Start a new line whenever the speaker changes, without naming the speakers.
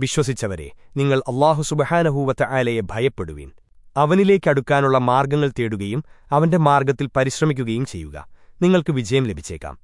വിശ്വസിച്ചവരെ നിങ്ങൾ അള്ളാഹു സുബഹാനഹൂവത്ത ആലയെ ഭയപ്പെടുവീൻ. അവനിലേക്കടുക്കാനുള്ള മാർഗങ്ങൾ തേടുകയും അവന്റെ മാർഗത്തിൽ പരിശ്രമിക്കുകയും ചെയ്യുക. നിങ്ങൾക്ക് വിജയം ലഭിച്ചേക്കാം.